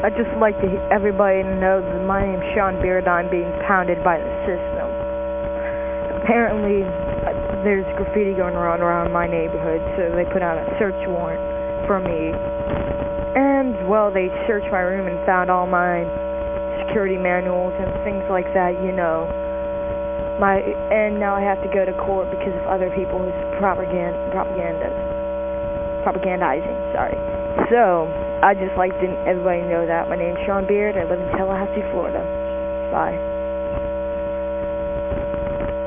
I'd just like to everybody to know that my name's Sean Beard. I'm being pounded by the system. Apparently, uh, there's graffiti going around around my neighborhood, so they put out a search warrant for me. And, well, they searched my room and found all my security manuals and things like that, you know. My, and now I have to go to court because of other people's propaganda, propaganda, propagandizing, sorry. So, I'd just like to everybody know that. My name's Sean Beard. I live in Tallahassee, Florida. Bye.